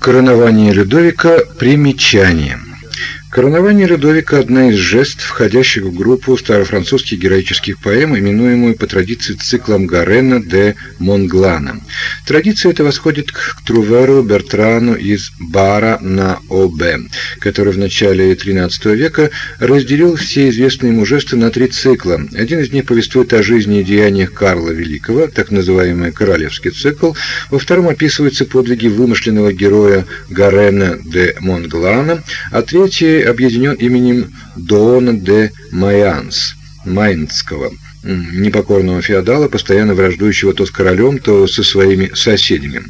Коронование Людовика примечание. Коронование Людовика – одна из жест, входящих в группу старофранцузских героических поэм, именуемую по традиции циклом Гарена де Монглана. Традиция эта восходит к Труверу Бертрану из Бара на Обе, который в начале XIII века разделил все известные ему жесты на три цикла. Один из них повествует о жизни и деяниях Карла Великого, так называемый «Королевский цикл», во втором описываются подвиги вымышленного героя Гарена де Монглана, а третий объединен именем Доона де Майанс, Майнского, непокорного феодала, постоянно враждующего то с королем, то со своими соседями.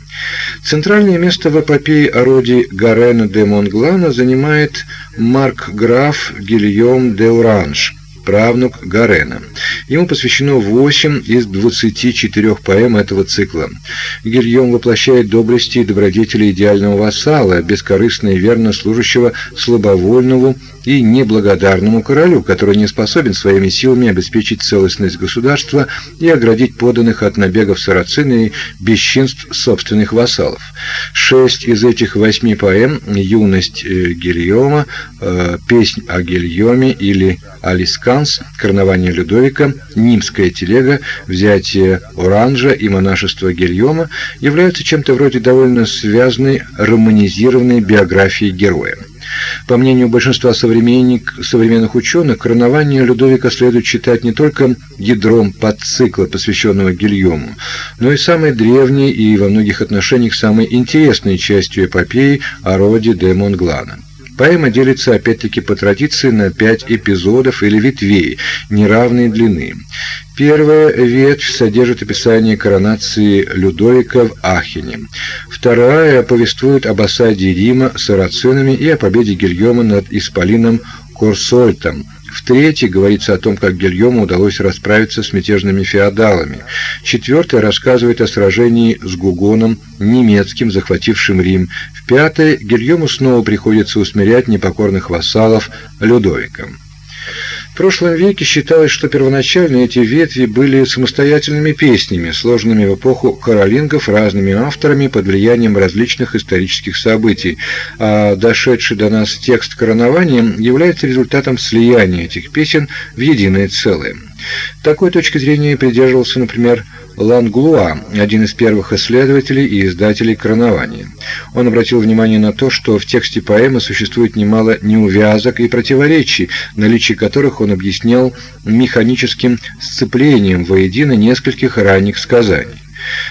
Центральное место в эпопее о роде Гарена де Монглана занимает марк-граф Гильем де Оранж – правнук Гарена. Ему посвящено 8 из 24 поэм этого цикла. Гильем воплощает доблести и добродетели идеального вассала, бескорыстно и верно служащего слабовольному и неблагодарному королю, который не способен своими силами обеспечить целостность государства и оградить подданных от набегов сарацины и бесчинств собственных вассалов. Шесть из этих восьми поэм «Юность э, Гильома», э, «Песнь о Гильоме» или «Алисканс», «Коронование Людовика», «Нимская телега», «Взятие Оранжа» и «Монашество Гильома» являются чем-то вроде довольно связанной, романизированной биографии героя. По мнению большинства современник, современных ученых, коронование Людовика следует считать не только ядром подцикла, посвященного Гильому, но и самой древней и во многих отношениях самой интересной частью эпопеи о роде де Монглана. Поэма делится опять-таки по традиции на пять эпизодов или ветвей неравной длины. Первая ветвь содержит описание коронации Людовика в Ахене. Вторая повествует об осаде Рима сарацинами и о победе Гильома над исполином Корсольтом. В третьей говорится о том, как Гильому удалось расправиться с мятежными феодалами. Четвертая рассказывает о сражении с Гугоном, немецким, захватившим Рим. В пятой Гильому снова приходится усмирять непокорных вассалов Людовиком. В прошлом веке считалось, что первоначально эти ветви были самостоятельными песнями, сложенными в эпоху каролингов разными авторами под влиянием различных исторических событий, а дошедший до нас текст коронования является результатом слияния этих песен в единое целое. Такой точки зрения придерживался, например, Ланглуа, один из первых исследователей и издателей коронования. Он обратил внимание на то, что в тексте поэмы существует немало неувязок и противоречий, наличие которых он объяснял механическим сцеплением воедино нескольких ранних сказаний.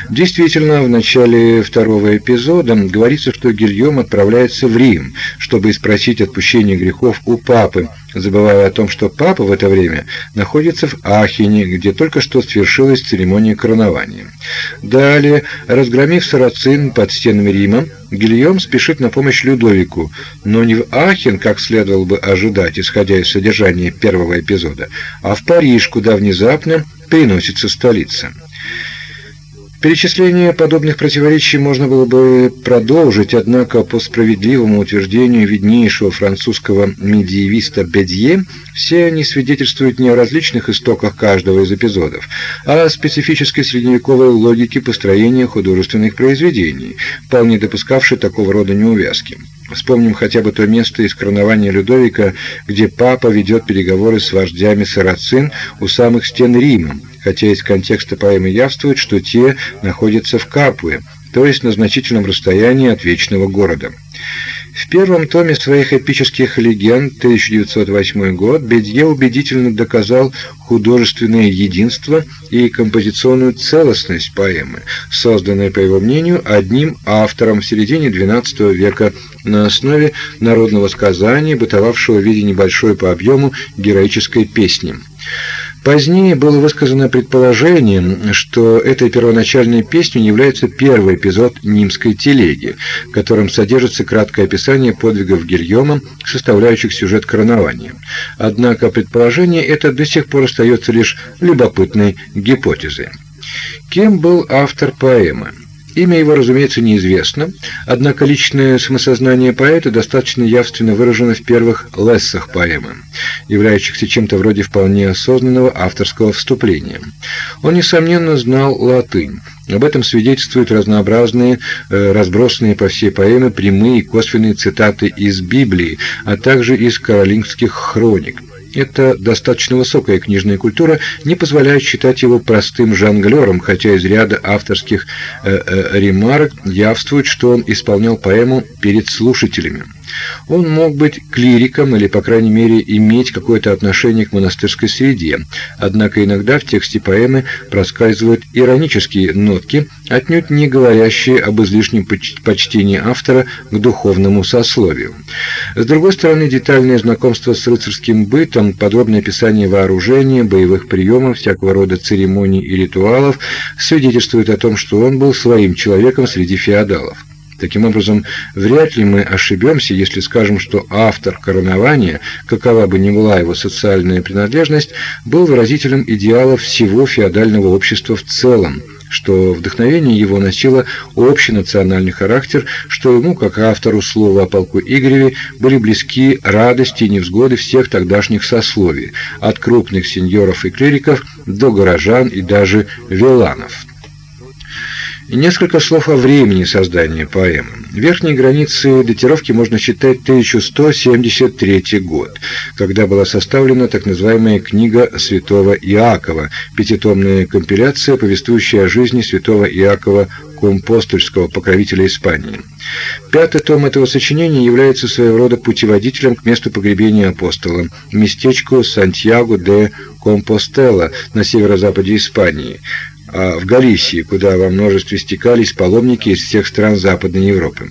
Действительно, в начале второго эпизода говорится, что Гильем отправляется в Рим, чтобы спросить отпущения грехов у папы, забывая о том, что папа в это время находится в Ахене, где только что свершилась церемония коронования. Далее, разгромив сарацин под стенами Рима, Гильем спешит на помощь Людовику, но не в Ахен, как следовало бы ожидать, исходя из содержания первого эпизода, а в Париж, куда внезапно переносится столица. Перечисление подобных противоречий можно было бы продолжить, однако по справедливому утверждению виднейшего французского медиевиста Бедье, все они свидетельствуют не о различных истоках каждого из эпизодов, а о специфической средневековой логике построения художественных произведений, вполне допускавшей такого рода неувязки. Вспомним хотя бы то место из коронования Людовика, где папа ведет переговоры с вождями сарацин у самых стен Рима, хотя из контекста поэмы явствует, что те находятся в Капуе, то есть на значительном расстоянии от вечного города. В первом томе своих эпических легенд 1908 год Бедье убедительно доказал художественное единство и композиционную целостность поэмы, созданной, по его мнению, одним автором в середине XII века на основе народного сказания, бытовавшего в виде небольшой по объему героической песни. Позднее было высказано предположение, что этой первоначальной песней является первый эпизод Нимской телеги, в котором содержится краткое описание подвигов Гильома, составляющих сюжет коронования. Однако предположение это до сих пор остается лишь любопытной гипотезой. Кем был автор поэмы? Имя его, разумеется, неизвестно, однако личное самосознание поэта достаточно явственно выражено в первых лессах поэмы, являющихся чем-то вроде вполне осознанного авторского вступления. Он, несомненно, знал латынь, Об этом свидетельствуют разнообразные, э, разбросанные по всей поэме прямые и косвенные цитаты из Библии, а также из каролингских хроник. Эта достаточно высокая книжная культура не позволяет считать его простым жонглером, хотя из ряда авторских э, э, ремарок явствует, что он исполнял поэму перед слушателями. Он мог быть клириком или, по крайней мере, иметь какое-то отношение к монастырской среде. Однако иногда в тексте поэмы проскальзывают иронические нотки, отнюдь не говорящие об излишнем почтении автора к духовному сословию. С другой стороны, детальное знакомство с рыцарским бытом, подробное описание вооружения, боевых приемов, всякого рода церемоний и ритуалов свидетельствует о том, что он был своим человеком среди феодалов. Таким образом, вряд ли мы ошибемся, если скажем, что автор коронования, какова бы ни была его социальная принадлежность, был выразителем идеалов всего феодального общества в целом, что вдохновение его носило общенациональный характер, что ему, как автору слова о полку Игореве, были близки радости и невзгоды всех тогдашних сословий, от крупных сеньоров и клириков до горожан и даже веланов. И несколько слов о времени создания поэмы. Верхней границей датировки можно считать 1173 год, когда была составлена так называемая книга Святого Иакова, пятитомная компиляция, повествующая о жизни Святого Иакова компостольского покровителя Испании. Пятый том этого сочинения является своего рода путеводителем к месту погребения апостола, местечку Сантьяго де Компостела на северо-западе Испании, в Галисии, куда во множестве стекались паломники из всех стран Западной Европы.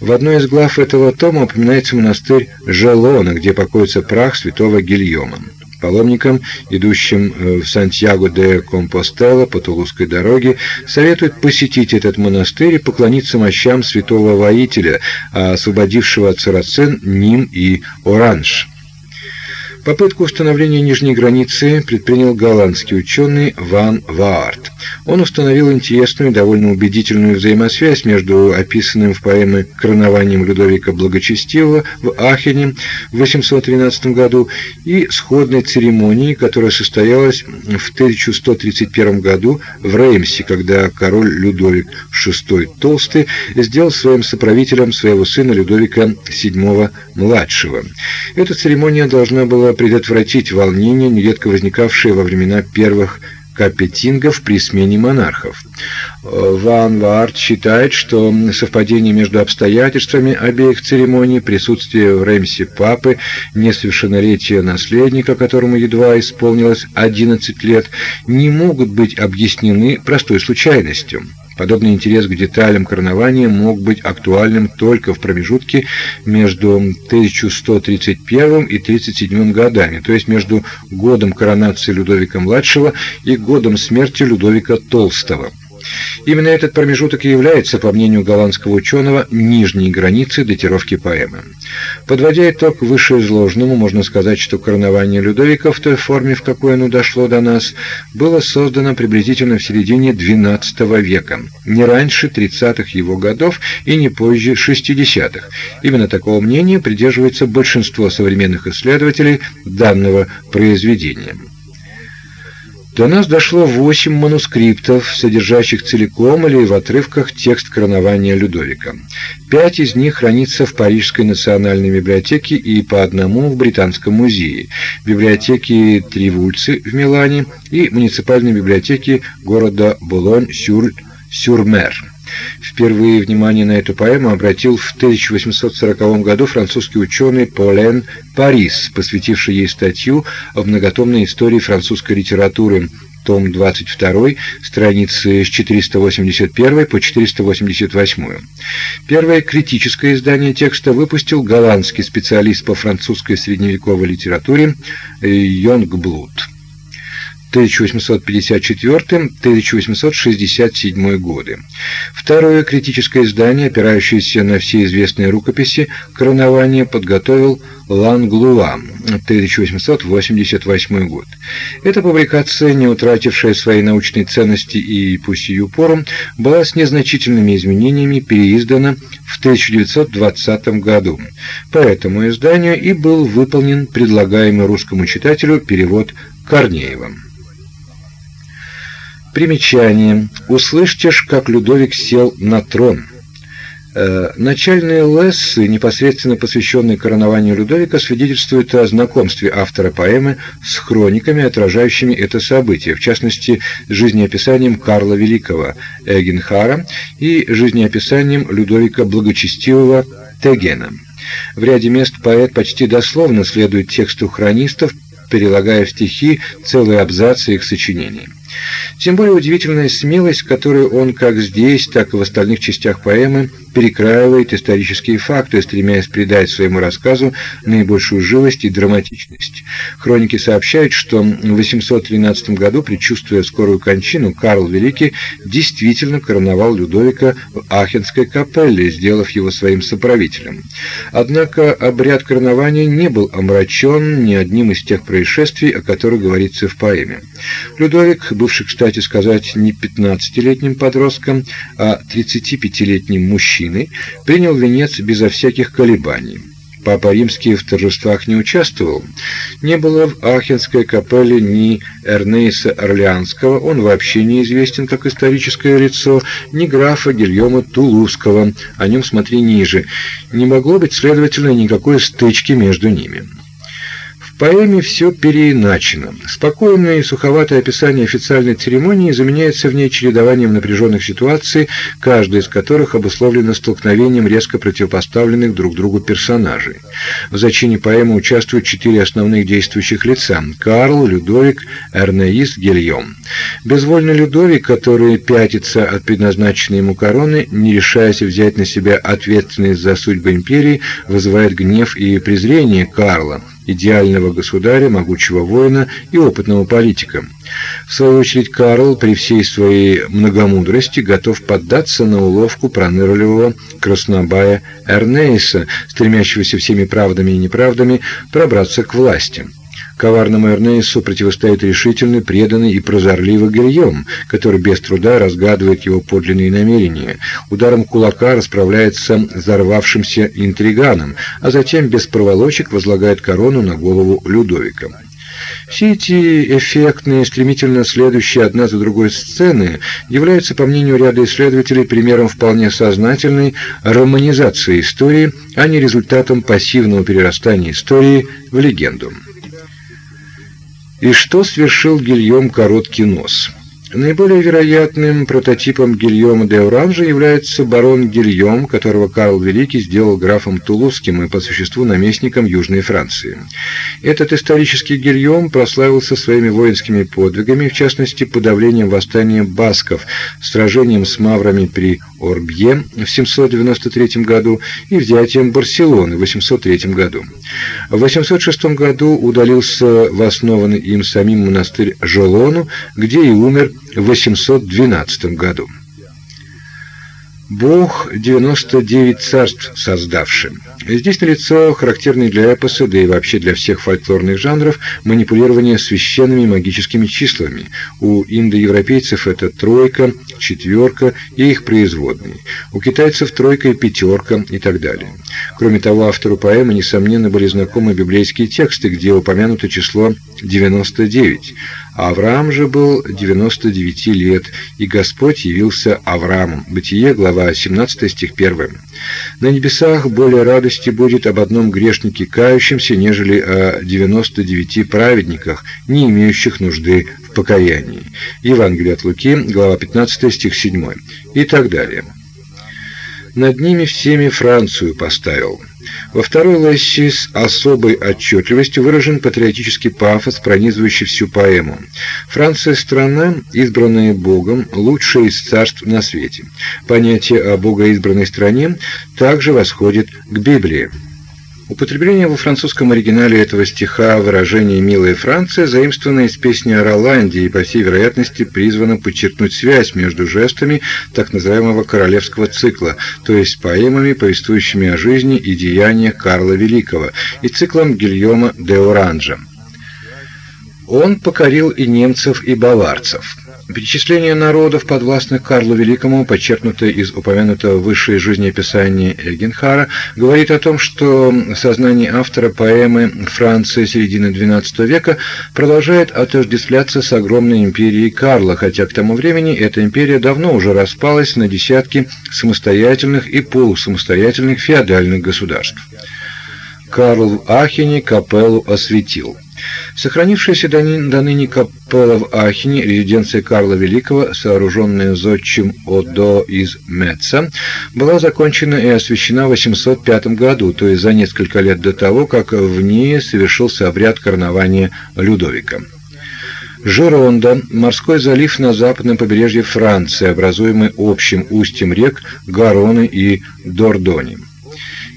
В одной из глав этого тома упоминается монастырь Желона, где покоится прах святого Гильома. Паломникам, идущим э, в Сантьяго де Компостела по Тулузской дороге, советуют посетить этот монастырь и поклониться мощам святого воителя, освободившего от сарацин Ним и Оранж. Попытку установления нижней границы предпринял голландский ученый Ван Ваарт. Он установил интересную и довольно убедительную взаимосвязь между описанным в поэме «Коронованием Людовика Благочестивого» в Ахене в 813 году и сходной церемонией, которая состоялась в 1131 году в Реймсе, когда король Людовик VI Толстый сделал своим соправителем своего сына Людовика VII младшего. Эта церемония должна была предотвратить волнения, нередко возникавшие во времена первых капетингов при смене монархов. Ван Варт считает, что совпадение между обстоятельствами обеих церемоний, присутствие в Ремсе папы, несовершеннолетие наследника, которому едва исполнилось 11 лет, не могут быть объяснены простой случайностью. Подобный интерес к деталям коронования мог быть актуальным только в промежутке между 1131 и 37 годами, то есть между годом коронации Людовика-младшего и годом смерти Людовика Толстого. Именно этот промежуток и является, по мнению голландского ученого, нижней границей датировки поэмы. Подводя итог вышеизложенному, можно сказать, что коронование Людовика в той форме, в какой оно дошло до нас, было создано приблизительно в середине XII века, не раньше 30-х его годов и не позже 60-х. Именно такого мнения придерживается большинство современных исследователей данного произведения. До нас дошло восемь манускриптов, содержащих целиком или в отрывках текст коронования Людовика. Пять из них хранится в Парижской национальной библиотеке и по одному в Британском музее, библиотеке Тривульцы в Милане и муниципальной библиотеке города Булонь-Сюр-Сюрмер. Впервые внимание на эту поэму обратил в 1840 году французский ученый Полен Парис, посвятивший ей статью в многотомной истории французской литературы том 22, страницы с 481 по 488. Первое критическое издание текста выпустил голландский специалист по французской средневековой литературе Йонгблуд. 1854-1867 годы. Второе критическое издание, опирающееся на все известные рукописи, коронование подготовил Ланглуа, 1888 год. Эта публикация, не утратившая своей научной ценности и по сию пору, была с незначительными изменениями переиздана в 1920 году. По этому изданию и был выполнен предлагаемый русскому читателю перевод Корнеева. Примечание. Услышьте ж, как Людовик сел на трон. Э, начальные лессы, непосредственно посвященные коронованию Людовика, свидетельствуют о знакомстве автора поэмы с хрониками, отражающими это событие, в частности, жизнеописанием Карла Великого Эгенхара и жизнеописанием Людовика Благочестивого Тегена. В ряде мест поэт почти дословно следует тексту хронистов, перелагая в стихи целые абзацы их сочинений. Тем более удивительная смелость, которую он как здесь, так и в остальных частях поэмы перекраивает исторические факты, стремясь придать своему рассказу наибольшую живость и драматичность. Хроники сообщают, что в 813 году, предчувствуя скорую кончину, Карл Великий действительно короновал Людовика в Ахенской капелле, сделав его своим соправителем. Однако обряд коронования не был омрачен ни одним из тех происшествий, о которых говорится в поэме. Людовик, бывший, кстати сказать, не 15-летним подростком, а 35-летним мужчиной, принял венец безо всяких колебаний. Папа Римский в торжествах не участвовал. Не было в Ахенской капелле ни Эрнейса Орлеанского, он вообще неизвестен как историческое лицо, ни графа Гильома Тулузского, о нем смотри ниже. Не могло быть, следовательно, никакой стычки между ними поэме все переиначено. Спокойное и суховатое описание официальной церемонии заменяется в ней чередованием напряженных ситуаций, каждая из которых обусловлена столкновением резко противопоставленных друг другу персонажей. В зачине поэмы участвуют четыре основных действующих лица – Карл, Людовик, Эрнеис, Гильем. Безвольный Людовик, который пятится от предназначенной ему короны, не решаясь взять на себя ответственность за судьбу империи, вызывает гнев и презрение Карла – идеального государя, могучего воина и опытного политика. В свою очередь Карл при всей своей многомудрости готов поддаться на уловку пронырливого краснобая Эрнейса, стремящегося всеми правдами и неправдами пробраться к власти. Коварному Эрнейсу противостоит решительный, преданный и прозорливый Гильем, который без труда разгадывает его подлинные намерения. Ударом кулака расправляется с взорвавшимся интриганом, а затем без проволочек возлагает корону на голову Людовика. Все эти эффектные, стремительно следующие одна за другой сцены являются, по мнению ряда исследователей, примером вполне сознательной романизации истории, а не результатом пассивного перерастания истории в легенду. И что совершил Гильем Короткий Нос? Наиболее вероятным прототипом Гильома де Оранжа является барон Гильем, которого Карл Великий сделал графом Тулузским и по существу наместником Южной Франции. Этот исторический Гильем прославился своими воинскими подвигами, в частности, подавлением восстания басков, сражением с маврами при Орбье в 793 году и взятием Барселоны в 803 году. В 806 году удалился в основанный им самим монастырь Жолону, где и умер в 812 году. Бог 99 царств создавший. Здесь налицо характерный для эпоса, да и вообще для всех фольклорных жанров, манипулирование священными магическими числами. У индоевропейцев это тройка, четверка и их производные. У китайцев тройка и пятерка и так далее. Кроме того, автору поэмы, несомненно, были знакомы библейские тексты, где упомянуто число 99. Авраам же был 99 лет, и Господь явился Авраамом. Бытие, глава 17, стих 1. На небесах более радости будет об одном грешнике кающемся, нежели о 99 праведниках, не имеющих нужды в покаянии. Евангелие от Луки, глава 15, стих 7. И так далее. Над ними всеми Францию поставил. Во второй лоси с особой отчетливостью выражен патриотический пафос, пронизывающий всю поэму. Франция – страна, избранная Богом, лучшая из царств на свете. Понятие о богоизбранной стране также восходит к Библии. Употребление во французском оригинале этого стиха выражения «милая Франция» заимствовано из песни о Роланде и, по всей вероятности, призвано подчеркнуть связь между жестами так называемого королевского цикла, то есть поэмами, повествующими о жизни и деяниях Карла Великого, и циклом Гильома де Оранжа. Он покорил и немцев, и баварцев. Перечисление народов, подвластных Карлу Великому, подчеркнутое из упомянутого высшей жизнеописания Эгенхара, говорит о том, что в сознании автора поэмы Франция середины XII века продолжает отождествляться с огромной империей Карла, хотя к тому времени эта империя давно уже распалась на десятки самостоятельных и полусамостоятельных феодальных государств. Карл в Ахене капеллу осветил. Сохранившаяся до ныне капелла в Ахене, резиденция Карла Великого, сооруженная зодчим Одо из Меца, была закончена и освящена в 805 году, то есть за несколько лет до того, как в ней совершился обряд коронования Людовика. Жеронда – морской залив на западном побережье Франции, образуемый общим устьем рек Гароны и Дордони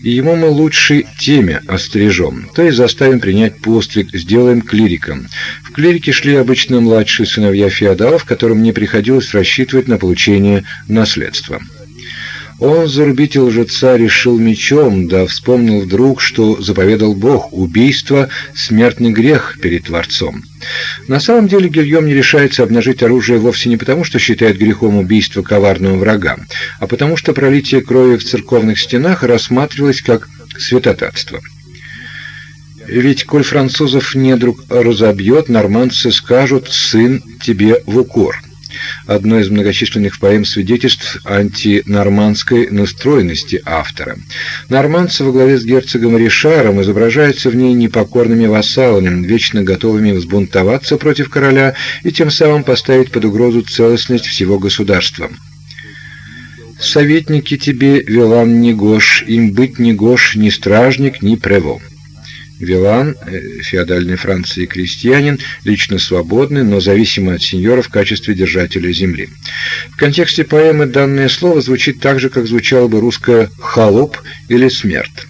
и ему мы лучше теме острижем, то есть заставим принять постриг, сделаем клириком. В клирике шли обычно младшие сыновья феодалов, которым не приходилось рассчитывать на получение наследства. Он зарубить лжеца решил мечом, да вспомнил вдруг, что заповедал Бог убийство смертный грех перед Творцом. На самом деле Гильем не решается обнажить оружие вовсе не потому, что считает грехом убийство коварного врага, а потому что пролитие крови в церковных стенах рассматривалось как святотатство. Ведь коль французов недруг разобьет, нормандцы скажут «сын тебе в укор» одно из многочисленных поэм свидетельств антинормандской настроенности автора. Нормандцы во главе с герцогом Ришаром изображаются в ней непокорными вассалами, вечно готовыми взбунтоваться против короля и тем самым поставить под угрозу целостность всего государства. «Советники тебе, Вилан, не гош, им быть не гош, ни стражник, ни прево». Вилан, э, феодальной Франции крестьянин, лично свободный, но зависимый от сеньора в качестве держателя земли. В контексте поэмы данное слово звучит так же, как звучало бы русское «холоп» или «смерть».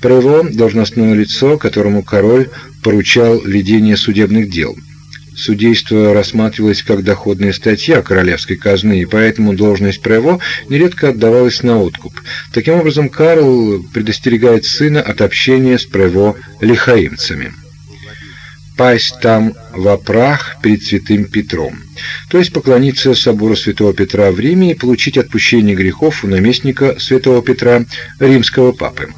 Прево – должностное лицо, которому король поручал ведение судебных дел – Судейство рассматривалось как доходная статья королевской казны, и поэтому должность Прево нередко отдавалась на откуп. Таким образом, Карл предостерегает сына от общения с Прево лихаимцами. «Пасть там во прах перед святым Петром», то есть поклониться собору святого Петра в Риме и получить отпущение грехов у наместника святого Петра, римского папы.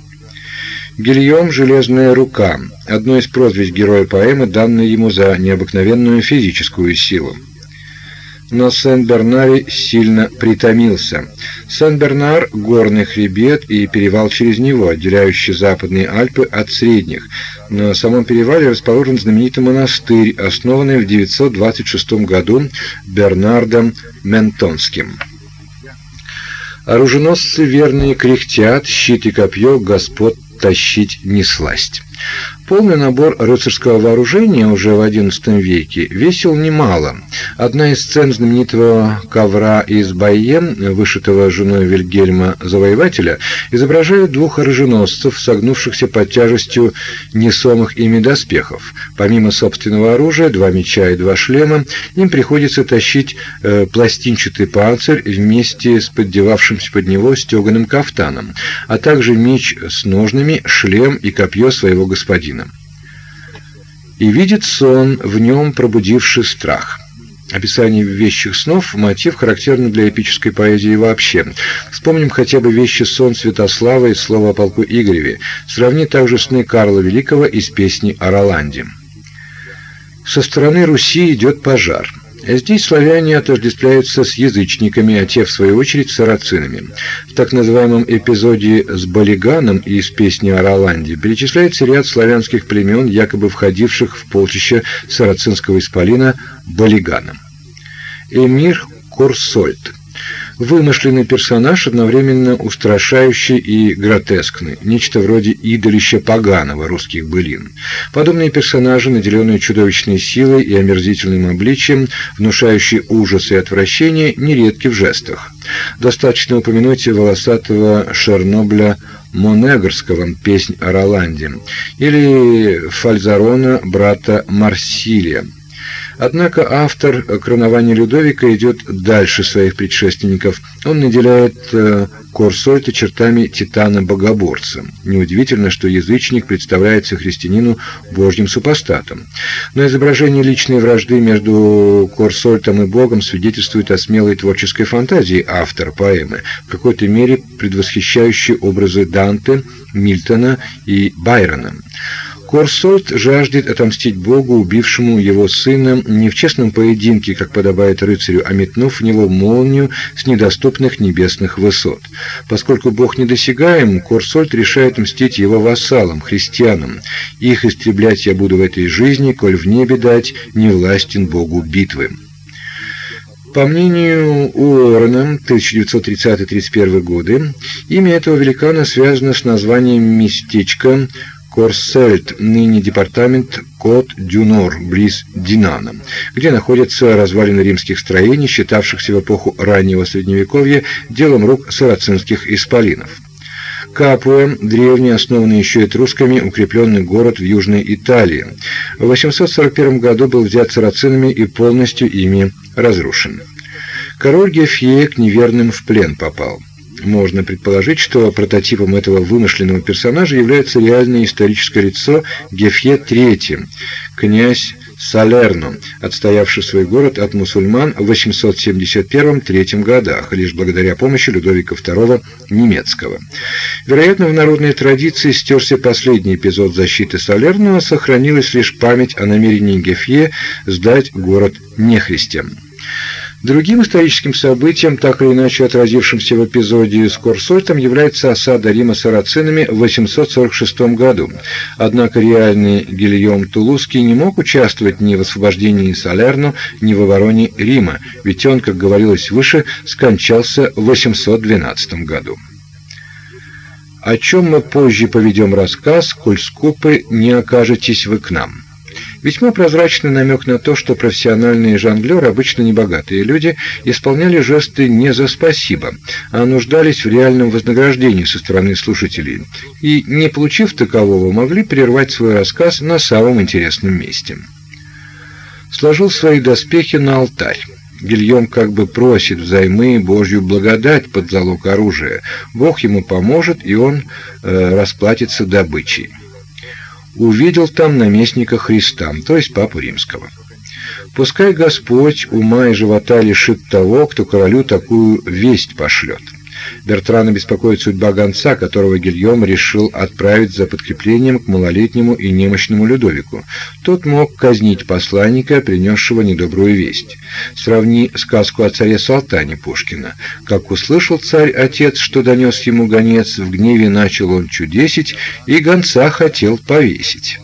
Гильем «Железная рука» – одно из прозвищ героя поэмы, данное ему за необыкновенную физическую силу. Но Сен-Бернари сильно притомился. Сен-Бернар – горный хребет и перевал через него, отделяющий западные Альпы от средних. На самом перевале расположен знаменитый монастырь, основанный в 926 году Бернардом Ментонским. Оруженосцы верные кряхтят, щит и копье Господ тащить не сласть. Полный набор рыцарского вооружения уже в XI веке весил немало. Одна из сцен знаменитого ковра из Байен, вышитого женой Вильгельма Завоевателя, изображает двух оруженосцев, согнувшихся под тяжестью несомых ими доспехов. Помимо собственного оружия, два меча и два шлема, им приходится тащить э, пластинчатый панцирь вместе с поддевавшимся под него стеганым кафтаном, а также меч с ножными, шлем и копье своего господина. И видит сон, в нем пробудивший страх. Описание вещих снов – мотив, характерный для эпической поэзии вообще. Вспомним хотя бы вещи сон Святослава из слова о полку Игореве. Сравни также сны Карла Великого из песни о Роланде. Со стороны Руси идет пожар. Здесь славяне отождествляются с язычниками, а те, в свою очередь, с сарацинами. В так называемом эпизоде с Балиганом из песни о Роланде перечисляется ряд славянских племен, якобы входивших в полчище сарацинского исполина Балигана. Эмир Корсольд – вымышленный персонаж, одновременно устрашающий и гротескный, нечто вроде идолища поганого русских былин. Подобные персонажи, наделенные чудовищной силой и омерзительным обличием, внушающие ужас и отвращение, нередки в жестах. Достаточно упомянуть волосатого Шернобля Монегорского «Песнь о Роланде» или Фальзарона брата Марсилия. Однако автор коронования Людовика идет дальше своих предшественников. Он наделяет э, Корсольта чертами титана-богоборца. Неудивительно, что язычник представляется христианину божьим супостатом. Но изображение личной вражды между Корсольтом и Богом свидетельствует о смелой творческой фантазии автора поэмы, в какой-то мере предвосхищающей образы Данте, Мильтона и Байрона. Корсольт жаждет отомстить Богу, убившему его сына, не в честном поединке, как подобает рыцарю, а метнув в него молнию с недоступных небесных высот. Поскольку Бог недосягаем, Корсольт решает мстить его вассалам, христианам. Их истреблять я буду в этой жизни, коль в небе дать не властен Богу битвы. По мнению Уоррена, 1930-31 годы, имя этого великана связано с названием местечка Корсельт, ныне департамент Кот-Дюнор, близ Динана, где находятся развалины римских строений, считавшихся в эпоху раннего Средневековья делом рук сарацинских исполинов. Капуа – древний, основанный еще этрусками, укрепленный город в Южной Италии. В 841 году был взят сарацинами и полностью ими разрушен. Король Гефье к неверным в плен попал. Можно предположить, что прототипом этого вымышленного персонажа является реальное историческое лицо Гефье III, князь Салерно, отстоявший свой город от мусульман в 871-3 годах, лишь благодаря помощи Людовика II немецкого. Вероятно, в народной традиции стерся последний эпизод защиты Салерно, сохранилась лишь память о намерении Гефье сдать город нехристиан. Другим историческим событием, так или иначе отразившимся в эпизоде с Корсольтом, является осада Рима сарацинами в 846 году. Однако реальный Гильем Тулузский не мог участвовать ни в освобождении Салерно, ни в обороне Рима, ведь он, как говорилось выше, скончался в 812 году. О чем мы позже поведем рассказ, коль скупы не окажетесь вы к нам. Весьма прозрачный намек на то, что профессиональные жонглеры, обычно небогатые люди, исполняли жесты не за спасибо, а нуждались в реальном вознаграждении со стороны слушателей, и, не получив такового, могли прервать свой рассказ на самом интересном месте. Сложил свои доспехи на алтарь. Гильем как бы просит взаймы Божью благодать под залог оружия. Бог ему поможет, и он э, расплатится добычей увидел там наместника Христа, то есть папу римского. Пускай Господь ума и живота лишит того, кто королю такую весть пошлет. Бертрана беспокоит судьба гонца, которого Гильем решил отправить за подкреплением к малолетнему и немощному Людовику. Тот мог казнить посланника, принесшего недобрую весть. Сравни сказку о царе Салтане Пушкина. Как услышал царь-отец, что донес ему гонец, в гневе начал он чудесить, и гонца хотел повесить.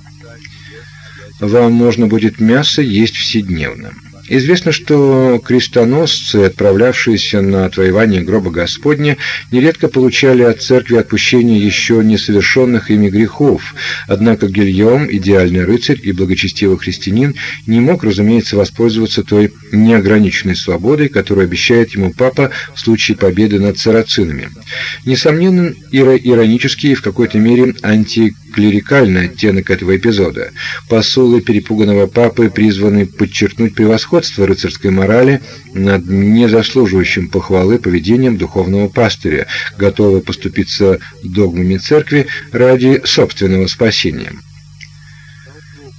Вам можно будет мясо есть вседневно. Известно, что крестоносцы, отправлявшиеся на отвоевание гроба Господня, нередко получали от церкви отпущение еще несовершенных ими грехов. Однако Гильем, идеальный рыцарь и благочестивый христианин, не мог, разумеется, воспользоваться той неограниченной свободой, которую обещает ему папа в случае победы над сарацинами. Несомненно, иронический и в какой-то мере анти клерикальный оттенок этого эпизода. Посулы перепуганного папы призваны подчеркнуть превосходство рыцарской морали над незаслуживающим похвалы поведением духовного пастыря, готового поступиться догмами церкви ради собственного спасения.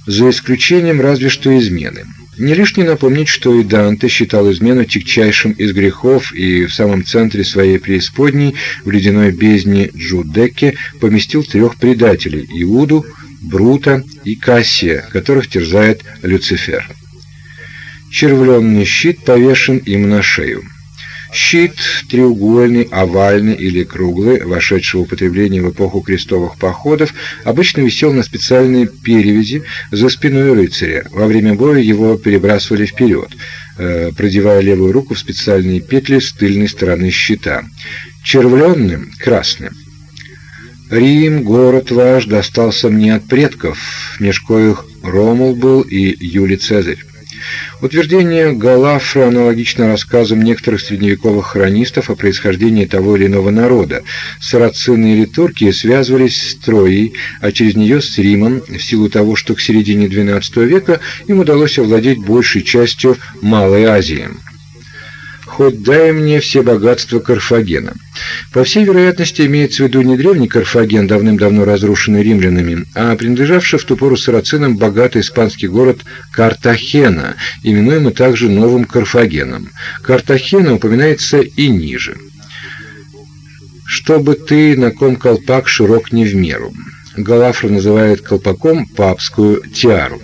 За исключением разве что измены. Не лишне напомнить, что и Данте считал измену тягчайшим из грехов и в самом центре своей преисподней, в ледяной бездне Джудеке, поместил трех предателей – Иуду, Брута и Кассия, которых терзает Люцифер. Червленный щит повешен им на шею. Щит треугольный, овальный или круглый, вошедший в употребление в эпоху крестовых походов, обычно висел на специальной перевязи за спиной рыцаря. Во время боя его перебрасывали вперед, э, продевая левую руку в специальные петли с тыльной стороны щита. Червленным – красным. Рим, город ваш, достался мне от предков, меж коих Ромул был и Юлий Цезарь. Утверждение Галафра аналогично рассказам некоторых средневековых хронистов о происхождении того или иного народа. Сарацины или турки связывались с Троей, а через нее с Римом, в силу того, что к середине XII века им удалось овладеть большей частью Малой Азии хоть дай мне все богатства Карфагена. По всей вероятности имеется в виду не древний Карфаген, давным-давно разрушенный римлянами, а принадлежавший в ту пору сарацинам богатый испанский город Картахена, именуемый также Новым Карфагеном. Картахена упоминается и ниже. «Чтобы ты, на ком колпак широк не в меру». Галафра называет колпаком папскую тиару.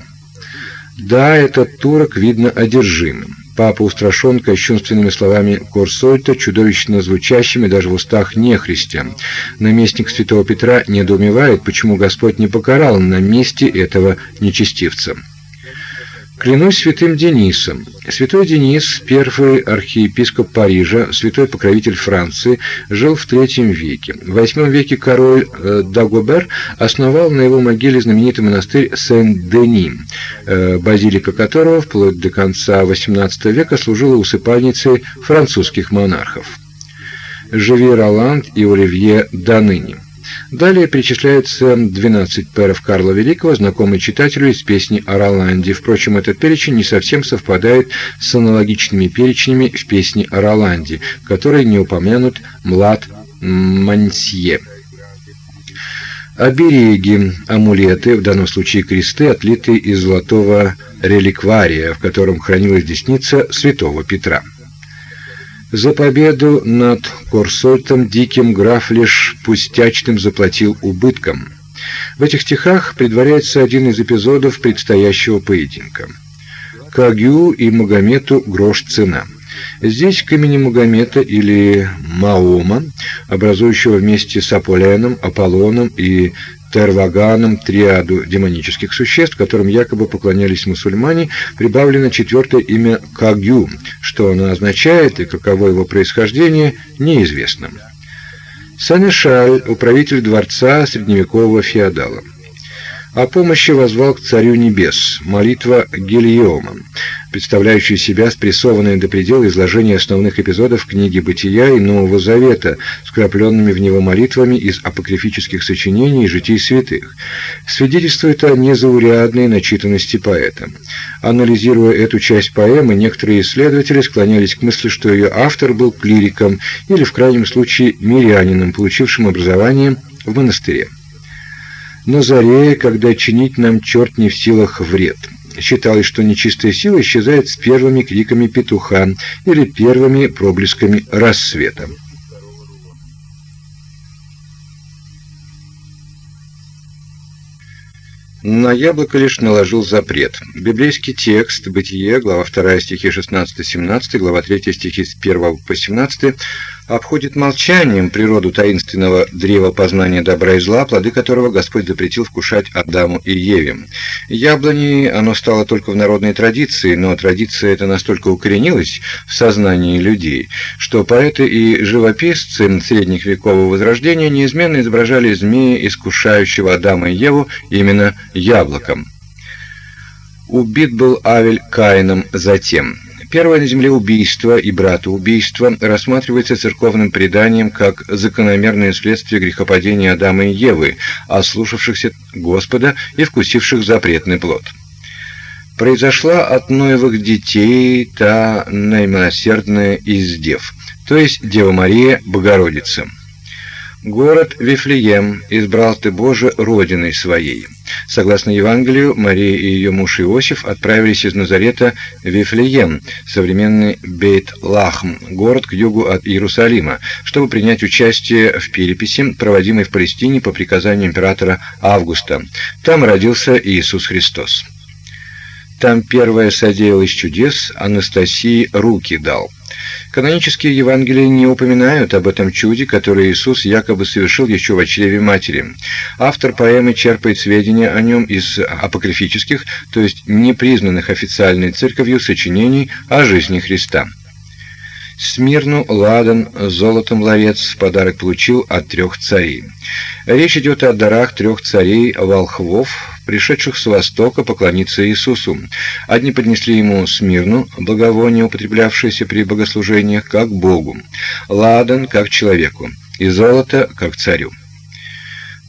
Да, этот турок видно одержимым. Папа устрашен кощунственными словами Корсольта, чудовищно звучащими даже в устах нехристиан. Наместник святого Петра недоумевает, почему Господь не покарал на месте этого нечестивца. Клянусь святым Денисом. Святой Денис, первый архиепископ Парижа, святой покровитель Франции, жил в III веке. В VIII веке король э, Дагобер основал на его могиле знаменитый монастырь Сен-Дени, э, базилика которого вплоть до конца XVIII века служила усыпальницей французских монархов. Живи Роланд и Оливье Даныни. Далее перечисляются 12 пэров Карла Великого, знакомые читателю из песни о Роланде. Впрочем, этот перечень не совсем совпадает с аналогичными перечнями в песне о Роланде, в которой не упомянут Млад Мансье. Обереги, амулеты, в данном случае кресты, отлитые из золотого реликвария, в котором хранилась десница святого Петра. За победу над Корсольтом диким граф лишь пустячным заплатил убытком. В этих стихах предваряется один из эпизодов предстоящего поединка. Кагю и Магомету грош цена. Здесь к имени Магомета или Маома, образующего вместе с Аполленом, Аполлоном и Терваганом, триаду демонических существ, которым якобы поклонялись мусульмане, прибавлено четвертое имя Кагю, что оно означает и каково его происхождение, неизвестно. Санешаль, управитель дворца средневекового феодала. О помощи возвал к царю небес. Молитва Гильома представляющую себя спрессованное до предела изложение основных эпизодов книги «Бытия» и Нового Завета, скрапленными в него молитвами из апокрифических сочинений и житий святых, свидетельствует о незаурядной начитанности поэта. Анализируя эту часть поэмы, некоторые исследователи склонялись к мысли, что ее автор был клириком или, в крайнем случае, мирянином, получившим образование в монастыре. На заре, когда чинить нам черт не в силах вред – считалось, что нечистая сила исчезает с первыми криками петуха или первыми проблесками рассвета. На яблоко лишь наложил запрет. Библейский текст, Бытие, глава 2, стихи 16-17, глава 3, стихи с 1 по 17, обходит молчанием природу таинственного древа познания добра и зла, плоды которого Господь запретил вкушать Адаму и Еве. Яблони оно стало только в народной традиции, но традиция эта настолько укоренилась в сознании людей, что поэты и живописцы средних веков Возрождения неизменно изображали змея, искушающего Адама и Еву именно яблоком. Убит был Авель Каином затем. Первое на земле убийство и братоубийство рассматривается церковным преданием как закономерное следствие грехопадения Адама и Евы, ослушавшихся Господа и вкусивших запретный плод. Произошла от Ноевых детей та наимилосердная из дев, то есть Дева Мария Богородица. Город Вифлеем избрал ты, Боже, родиной своей. Согласно Евангелию, Мария и ее муж Иосиф отправились из Назарета в Вифлеем, современный Бейт-Лахм, город к югу от Иерусалима, чтобы принять участие в переписи, проводимой в Палестине по приказанию императора Августа. Там родился Иисус Христос. Там первое содеялось чудес, Анастасии руки дал. Канонические Евангелия не упоминают об этом чуде, которое Иисус якобы совершил еще в чреве матери. Автор поэмы черпает сведения о нем из апокрифических, то есть непризнанных официальной церковью сочинений о жизни Христа. Смирну ладан золотом ловец в подарок получил от трех царей. Речь идет о дарах трех царей волхвов, пришедших с востока поклониться Иисусу. Одни поднесли ему смирну, благовоние, употреблявшееся при богослужениях, как Богу, ладан, как человеку, и золото, как царю.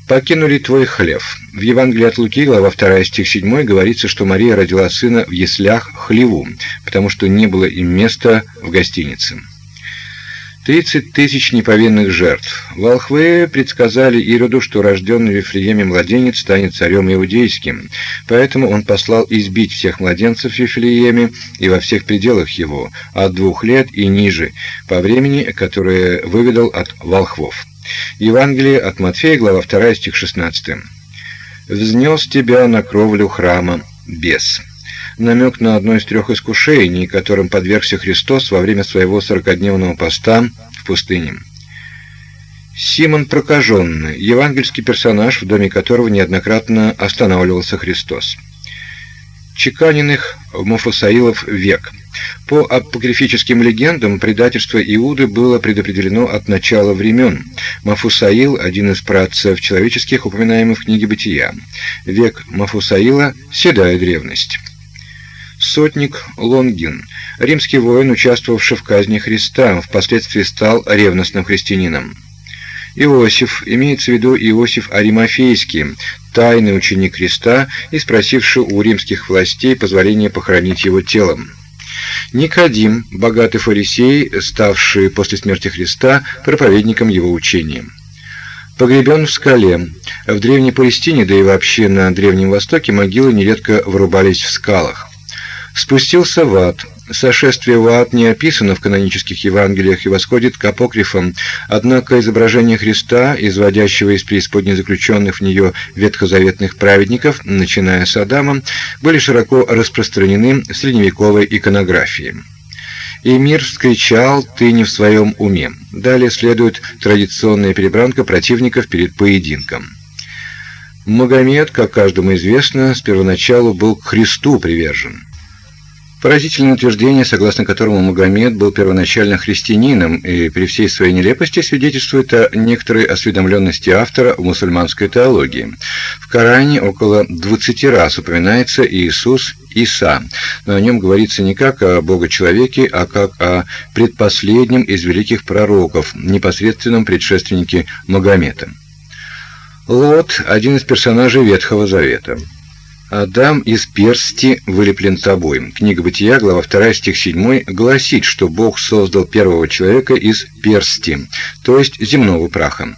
«Покинули твой хлев». В Евангелии от Луки, глава 2, стих 7, говорится, что Мария родила сына в яслях хлеву, потому что не было им места в гостинице. Тридцать тысяч неповинных жертв. Волхвы предсказали Ироду, что рожденный в Вифлееме младенец станет царем иудейским, поэтому он послал избить всех младенцев в Вифлееме и во всех пределах его, от двух лет и ниже, по времени, которое выведал от волхвов. Евангелие от Матфея, глава 2, стих 16. «Взнес тебя на кровлю храма, бес» намек на одно из трех искушений, которым подвергся Христос во время своего сорокодневного поста в пустыне. Симон Прокаженный, евангельский персонаж, в доме которого неоднократно останавливался Христос. Чеканенных Мафусаилов век. По апокрифическим легендам, предательство Иуды было предопределено от начала времен. Мафусаил – один из праотцев человеческих, упоминаемых в книге Бытия. Век Мафусаила – седая древность. Сотник Лонгин, римский воин, участвовавший в казни Христа, впоследствии стал ревностным христианином. Иосиф, имеется в виду Иосиф Аримафейский, тайный ученик Христа и спросивший у римских властей позволения похоронить его телом. Никодим, богатый фарисей, ставший после смерти Христа проповедником его учения. Погребен в скале. В Древней Палестине, да и вообще на Древнем Востоке могилы нередко вырубались в скалах спустился в ад. Сошествие в ад не описано в канонических Евангелиях и восходит к апокрифам, однако изображение Христа, изводящего из преисподней заключенных в нее ветхозаветных праведников, начиная с Адама, были широко распространены в средневековой иконографии. И мир вскричал «Ты не в своем уме». Далее следует традиционная перебранка противников перед поединком. Магомед, как каждому известно, с первоначалу был к Христу привержен. Поразительное утверждение, согласно которому Магомед был первоначально христианином и при всей своей нелепости свидетельствует о некоторой осведомленности автора в мусульманской теологии. В Коране около 20 раз упоминается Иисус Иса, но о нем говорится не как о Бога-человеке, а как о предпоследнем из великих пророков, непосредственном предшественнике Магомета. Лот – один из персонажей Ветхого Завета. Адам из персти вылеплен тобой. Книга Бытия, глава 2, стих 7 гласит, что Бог создал первого человека из персти, то есть земного праха.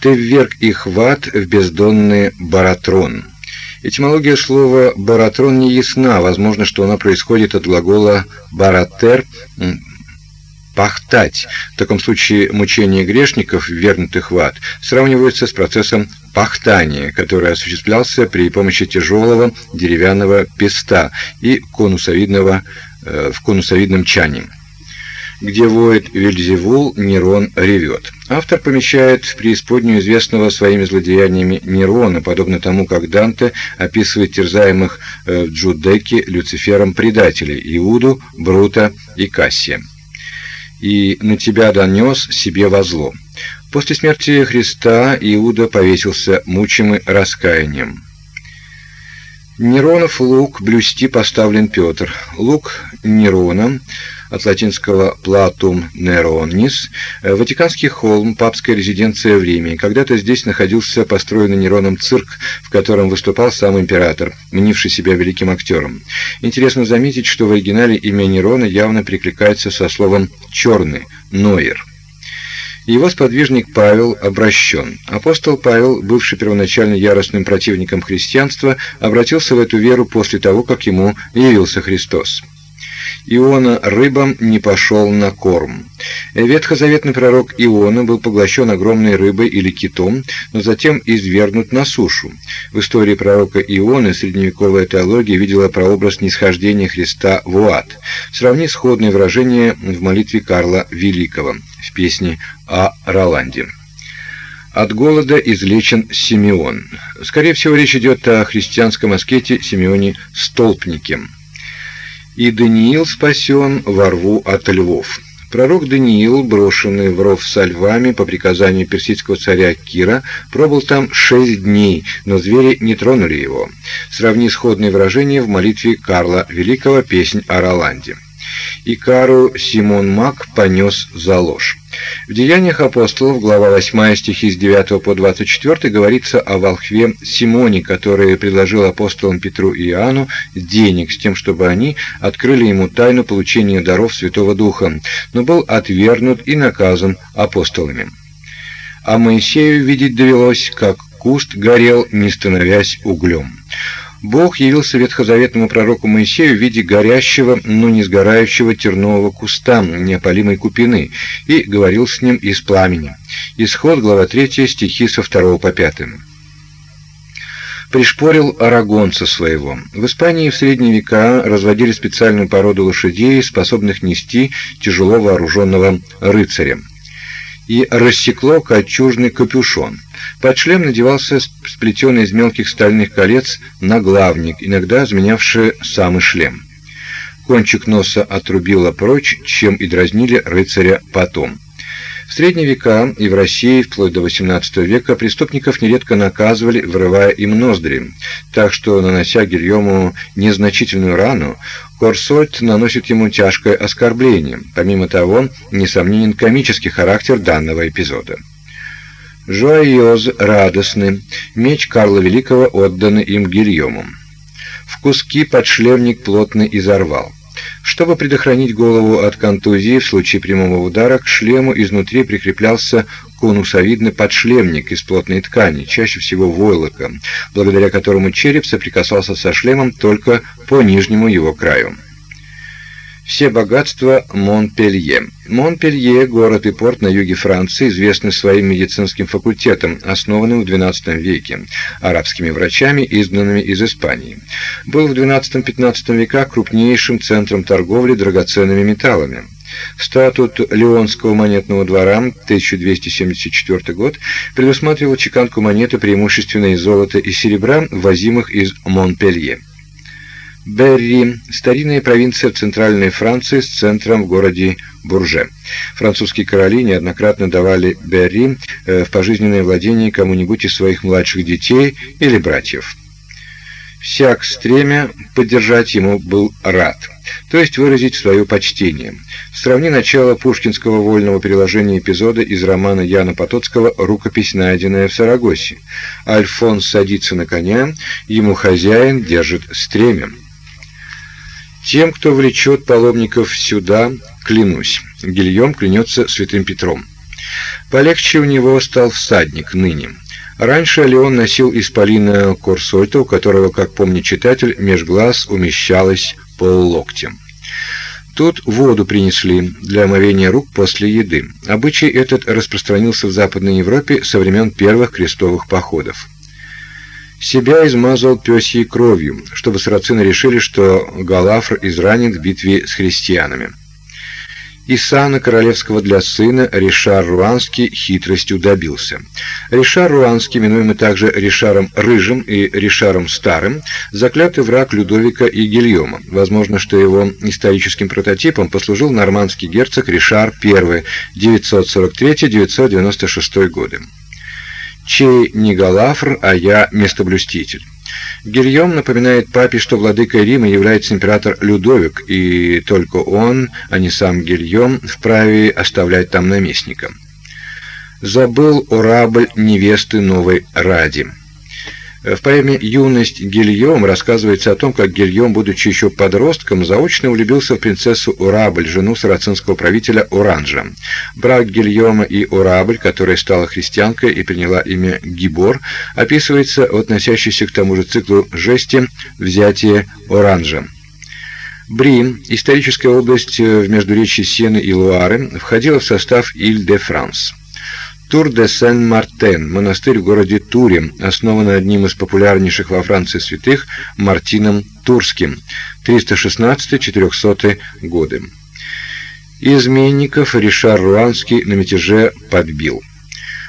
Ты вверг их в ад, в бездонный баратрон. Этимология слова баратрон не ясна, возможно, что она происходит от глагола баратер пахтать. В таком случае мучение грешников, вернутых в ад, сравнивается с процессом пахтания, который осуществлялся при помощи тяжелого деревянного песта и конусовидного э, в конусовидном чане. Где воет Вельзевул, Нерон ревет. Автор помещает в преисподнюю известного своими злодеяниями Нерона, подобно тому, как Данте описывает терзаемых э, в Джудеке Люцифером предателей Иуду, Брута и Кассия. «И на тебя донес себе во зло». После смерти Христа Иуда повесился, мучимый раскаянием. Неронов лук блюсти поставлен Петр. Лук Нерона, от латинского «platum Neronis», Ватиканский холм, папская резиденция в Риме. Когда-то здесь находился построенный Нероном цирк, в котором выступал сам император, мнивший себя великим актером. Интересно заметить, что в оригинале имя Нерона явно прикликается со словом «черный» – «Нойер». Его сподвижник Павел обращен. Апостол Павел, бывший первоначально яростным противником христианства, обратился в эту веру после того, как ему явился Христос. Иона рыбам не пошел на корм. Ветхозаветный пророк Иона был поглощен огромной рыбой или китом, но затем извергнут на сушу. В истории пророка Ионы средневековая теология видела прообраз нисхождения Христа в ад. Сравни сходные выражения в молитве Карла Великого в песне о Роланде. От голода излечен Симеон. Скорее всего, речь идет о христианском аскете Симеоне Столпнике и Даниил спасен во рву от львов. Пророк Даниил, брошенный в ров со львами по приказанию персидского царя Кира, пробыл там шесть дней, но звери не тронули его. Сравни сходные выражения в молитве Карла Великого «Песнь о Роланде». Икару Симон Мак понес за ложь. В Деяниях апостолов, глава 8, стихи с 9 по 24, говорится о волхве Симоне, который предложил апостолам Петру и Иоанну денег с тем, чтобы они открыли ему тайну получения даров Святого Духа, но был отвергнут и наказан апостолами. А Моисею видеть довелось, как куст горел, не становясь углем. Бог явился ветхозаветному пророку Моисею в виде горящего, но не сгорающего тернового куста неопалимой купины и говорил с ним из пламени. Исход, глава 3, стихи со 2 по 5 пришпорил арагонца своего. В Испании в средние века разводили специальную породу лошадей, способных нести тяжело вооруженного рыцаря и рассекло кольчужный капюшон. Под шлем надевался сплетенный из мелких стальных колец наглавник, иногда заменявший самый шлем. Кончик носа отрубило прочь, чем и дразнили рыцаря потом. В средние века и в России вплоть до XVIII века преступников нередко наказывали, вырывая им ноздри, так что, нанося Гильому незначительную рану, Корсольт наносит ему тяжкое оскорбление. Помимо того, несомненен комический характер данного эпизода. Жуайоз радостный, меч Карла Великого отданный им Гильому. В куски подшлемник плотно изорвал. Чтобы предохранить голову от контузии в случае прямого удара, к шлему изнутри прикреплялся конусовидный подшлемник из плотной ткани, чаще всего войлока, благодаря которому череп соприкасался со шлемом только по нижнему его краю. Все богатства Монпелье. Монпелье – город и порт на юге Франции, известный своим медицинским факультетом, основанным в XII веке, арабскими врачами, изгнанными из Испании. Был в XII-XV веках крупнейшим центром торговли драгоценными металлами. Статут Леонского монетного двора 1274 год предусматривал чеканку монеты преимущественно из золота и серебра, ввозимых из Монпелье. Берри – старинная провинция в центральной Франции с центром в городе Бурже. Французские короли неоднократно давали Берри э, в пожизненное владение кому-нибудь из своих младших детей или братьев. Всяк стремя поддержать ему был рад, то есть выразить свое почтение. Сравни начало пушкинского вольного переложения эпизода из романа Яна Потоцкого «Рукопись, найденная в Сарагосе». Альфонс садится на коня, ему хозяин держит стремя. Тем, кто влечет паломников сюда, клянусь. Гильем клянется святым Петром. Полегче у него стал всадник ныне. Раньше Леон носил исполина корсольта, у которого, как помнит читатель, меж глаз умещалось поллоктем. Тут воду принесли для омовения рук после еды. Обычай этот распространился в Западной Европе со времен первых крестовых походов. Себя измазал пёсьей кровью, чтобы сарацины решили, что Галафр изранен в битве с христианами. И сана королевского для сына Ришар Руанский хитростью добился. Ришар Руанский, минуемый также Ришаром Рыжим и Ришаром Старым, заклятый враг Людовика и Гильома. Возможно, что его историческим прототипом послужил нормандский герцог Ришар I 943-996 годы чей не Галафр, а я местоблюститель. Гильем напоминает папе, что владыкой Рима является император Людовик, и только он, а не сам Гильем, вправе оставлять там наместника. Забыл орабль невесты новой Ради. В поэме «Юность Гильем» рассказывается о том, как Гильем, будучи еще подростком, заочно влюбился в принцессу Урабль, жену сарацинского правителя Оранжа. Брак Гильема и Орабль, которая стала христианкой и приняла имя Гибор, описывается в относящейся к тому же циклу жесте «Взятие Оранжа». Брин, историческая область в междуречии Сены и Луары, входила в состав Иль-де-Франс. Тур-де-Сен-Мартен, монастырь в городе Туре, основанный одним из популярнейших во Франции святых Мартином Турским, 316-400 годы. Изменников Ришар Руанский на мятеже подбил.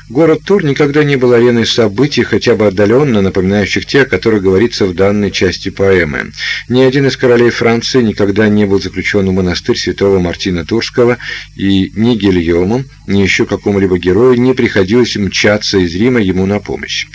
Город Тур никогда не был ареной событий, хотя бы отдаленно напоминающих те, о которых говорится в данной части поэмы. Ни один из королей Франции никогда не был заключен в монастырь святого Мартина Турского, и ни Гильому, ни еще какому-либо герою не приходилось мчаться из Рима ему на помощь.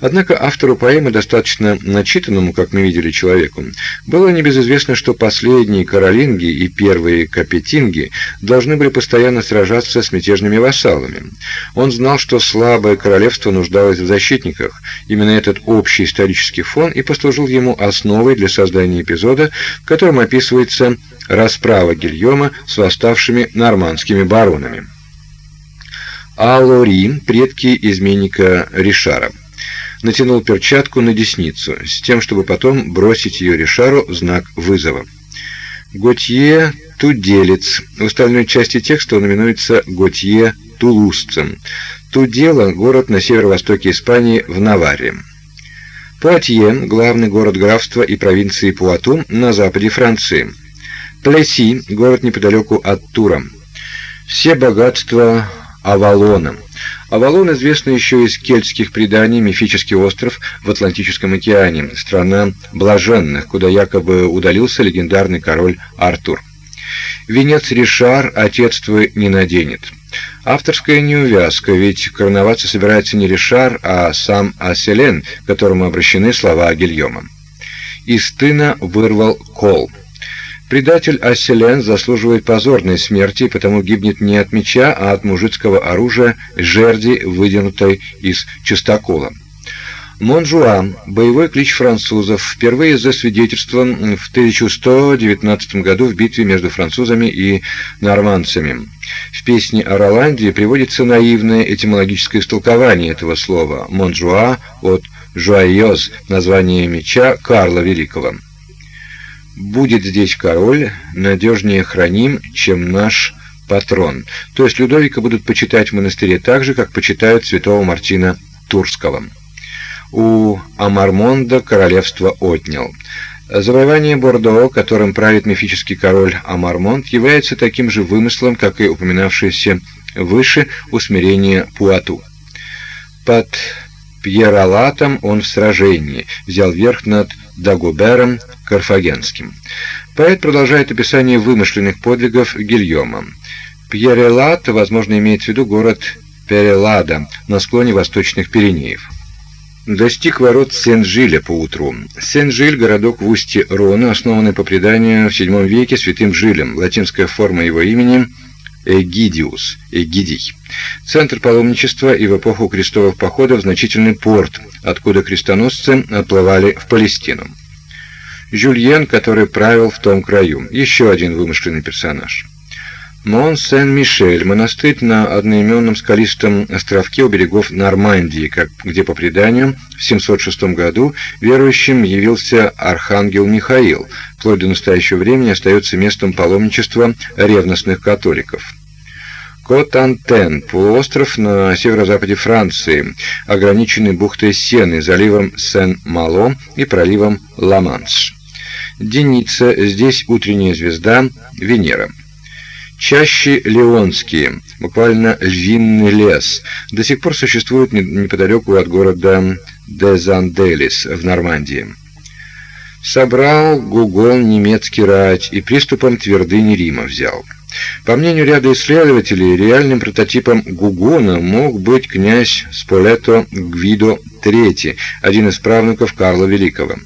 Однако автору поэмы, достаточно начитанному, как мы видели, человеку, было небезызвестно, что последние каролинги и первые капетинги должны были постоянно сражаться с мятежными вассалами. Он знал, что слабое королевство нуждалось в защитниках. Именно этот общий исторический фон и послужил ему основой для создания эпизода, в котором описывается расправа Гильома с восставшими нормандскими баронами. Алори, предки изменника Ришара, натянул перчатку на десницу, с тем, чтобы потом бросить ее Ришару в знак вызова. Готье Туделец. В остальной части текста он именуется Готье Тулузцем. Тудело – город на северо-востоке Испании в Наварре. Пуатье – главный город графства и провинции Пуату на западе Франции. Плеси – город неподалеку от Тура. Все богатства Авалона. Авалон известный еще из кельтских преданий, мифический остров в Атлантическом океане, страна блаженных, куда якобы удалился легендарный король Артур. Венец Ришар отец твой не наденет. Авторская неувязка, ведь короноваться собирается не Ришар, а сам Аселен, к которому обращены слова Гильома. Из тына вырвал кол. Предатель Аселен заслуживает позорной смерти, потому гибнет не от меча, а от мужицкого оружия жерди, выдернутой из чистокола. Монжуа, боевой клич французов, впервые засвидетельствован в 1119 году в битве между французами и нормандцами. В песне о Роланде приводится наивное этимологическое истолкование этого слова «Монжуа» от «жуайоз» — название меча Карла Великого. «Будет здесь король, надежнее храним, чем наш патрон». То есть Людовика будут почитать в монастыре так же, как почитают святого Мартина Турского у Амармонда королевство отнял. Завоевание Бордо, которым правит мифический король Амармонд, является таким же вымыслом, как и упоминавшееся выше усмирение Пуату. Под Пьеролатом он в сражении взял верх над Дагубером Карфагенским. Поэт продолжает описание вымышленных подвигов Гильома. Пьерелат, возможно, имеет в виду город Перелада на склоне восточных Пиренеев. Достиг ворот Сен-Жиля поутру. Сен-Жиль – городок в устье Рона, основанный по преданию в VII веке святым Жилем. Латинская форма его имени – Эгидиус, Эгидий. Центр паломничества и в эпоху крестовых походов значительный порт, откуда крестоносцы отплывали в Палестину. Жюльен, который правил в том краю, еще один вымышленный персонаж. Мон-Сен-Мишель, монастырь на одноименном скалистом островке у берегов Нормандии, как, где, по преданию, в 706 году верующим явился архангел Михаил, вплоть до настоящего времени остается местом паломничества ревностных католиков. Кот-Антен, полуостров на северо-западе Франции, ограниченный бухтой Сены, заливом Сен-Мало и проливом Ла-Манш. Деница, здесь утренняя звезда, Венера. Чаще Леонские, буквально львиный лес, до сих пор существует неподалеку от города Дезанделис в Нормандии. Собрал Гугон немецкий рать и приступом твердыни Рима взял. По мнению ряда исследователей, реальным прототипом Гугона мог быть князь Сполето Гвидо III, один из правнуков Карла Великого.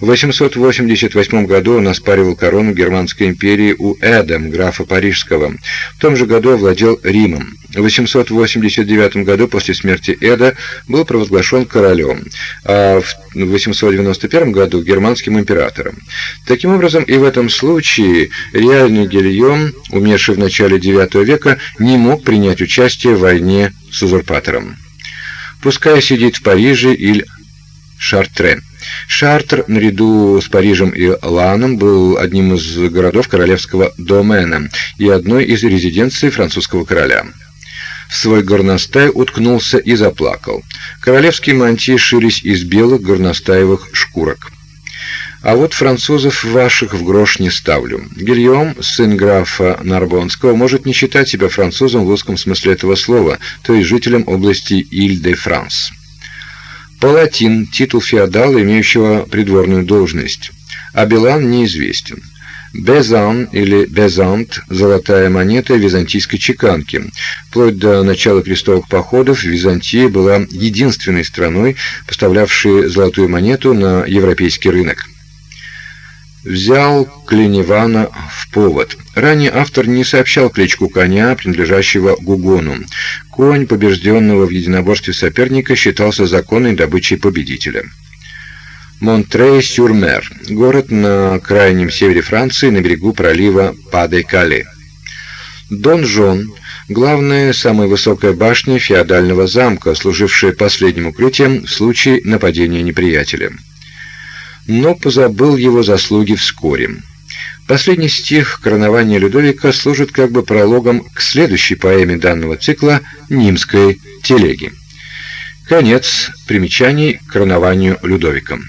В 888 году он оспаривал корону Германской империи у Эдем, графа Парижского. В том же году овладел Римом. В 889 году после смерти Эда был провозглашен королем, а в 891 году германским императором. Таким образом, и в этом случае реальный Гильем, умерший в начале IX века, не мог принять участие в войне с узурпатором. Пускай сидит в Париже или Шартре. Шартр, наряду с Парижем и Ланом, был одним из городов королевского домена и одной из резиденций французского короля. В свой горностай уткнулся и заплакал. Королевские мантии шились из белых горностаевых шкурок. А вот французов ваших в грош не ставлю. Гильем, сын графа Нарбонского, может не считать себя французом в узком смысле этого слова, то есть жителем области Иль-де-Франс. Палатин – титул феодала, имеющего придворную должность. А Билан неизвестен. Безан или Безант – золотая монета византийской чеканки. Вплоть до начала крестовых походов Византия была единственной страной, поставлявшей золотую монету на европейский рынок взял Клиневана в повод. Ранее автор не сообщал кличку коня, принадлежащего Гугону. Конь побежденного в единоборстве соперника считался законной добычей победителя. Монтрей-сюр-Мер – город на крайнем севере Франции, на берегу пролива Паде-Кале. Донжон – главная, самая высокая башня феодального замка, служившая последним укрытием в случае нападения неприятеля но позабыл его заслуги вскоре. Последний стих коронования Людовика служит как бы прологом к следующей поэме данного цикла «Нимской телеги». Конец примечаний к коронованию Людовиком.